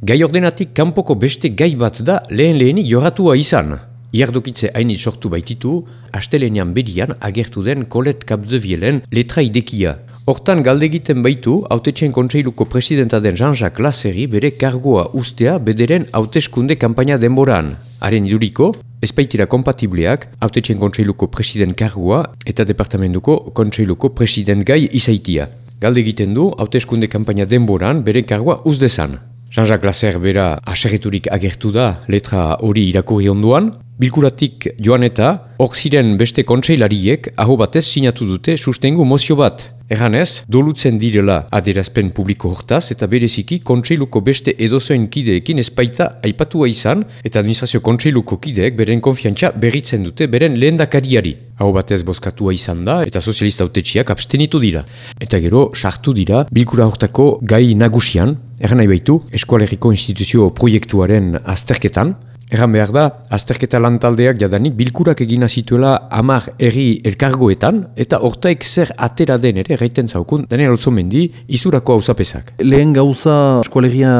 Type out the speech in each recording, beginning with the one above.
Gai ordenatik kanpoko beste gai bat da lehen lehenik joratua izan. Iardokitze hainit sortu baititu, astelenean berian agertu den kolet kapdevielen letra idekia. Hortan galdegiten baitu, autetxen kontseiluko presidenta den Jean-Jacques Lasserri bere kargoa ustea bederen hauteskunde kampaina denboran. Haren iduriko, espaitira kompatibleak autetxen kontseiluko president kargoa eta departamentuko kontseiluko president gai izaitia. Galde egiten du, hauteskunde kampaina denboran bere kargoa uzdezan. Jean-Jacques Lasser bera aserriturik agertu da letra hori irakurri onduan, Bilkuratik joan eta, hor ziren beste kontseilariek aho batez sinatu dute sustengu mozio bat. Erranez, dolutzen direla aderazpen publiko hortaz eta bereziki kontseiluko beste edozoen kideekin espaita aipatua izan eta administrazio kontseiluko kideek beren konfiantza berritzen dute beren lehendakariari. Hau batez bozkatua izan da eta sozialista autetxiak abstenitu dira. Eta gero, sartu dira, bilkura hortako gai nagusian, erran nahi baitu, eskualeriko instituzio proiektuaren azterketan, Egan behar da, azterketa lantaldeak jadanik bilkurak egina zituela amar erri elkargoetan, eta hortaik zer atera den ere, gaiten zaukun, denen alzo mendi, izurako hau zapesak. Lehen gauza eskualegia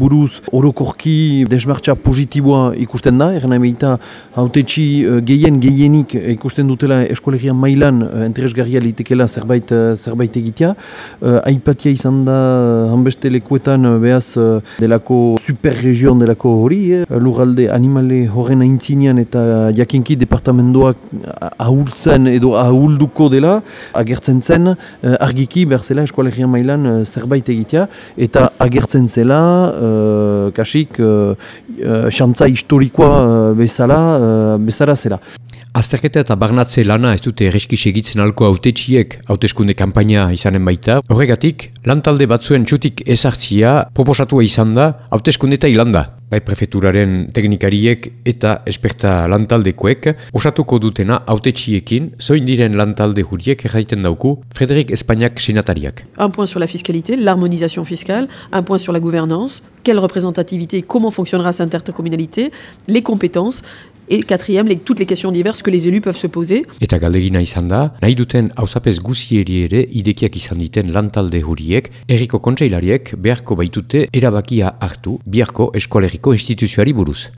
buruz orokorki desmartza positiboa ikusten da, egan emeita autetxi uh, gehien gehienik ikusten dutela eskualegia mailan uh, interesgarria litekela zerbait, zerbait egitea. Aipatia izan da hanbeste lekuetan behaz delako superregion delako hori, eh, lurralde animale horren aintzinean eta jakinki departamentoak ahultzen edo ahulduko dela agertzen zen uh, argiki behar zela eskualegian mailan uh, zerbait egitea eta agertzen zela uh, kasik uh, uh, historikoa bezala, uh, bezala zela. Azterketa eta barnatze lana ez dute erreski segitzen alko autetxiek hauteskunde kanpaina izanen baita. Horregatik, lantalde batzuen txutik ezartzia proposatua izan da hauteskunde eta hilanda. Bai prefeturaren teknikariek eta esperta lantaldekoek osatuko dutena autetxiekin zoin diren lantalde huriek erraiten dauku Frederik Espainiak senatariak. Un point sur la fiscalité, l'harmonisation fiscale, un point sur la gouvernance, quelle représentativité, comment fonctionnera cette intercommunalité, les compétences, Et quatrième, les, toutes les questions diverses que les élus peuvent se poser. Eta galdegina izan da, nahi duten hausapez guzieri ere idekiak izan diten lantalde huriek, erriko kontseilariek beharko baitute erabakia hartu biharko eskoleriko instituzioari buruz.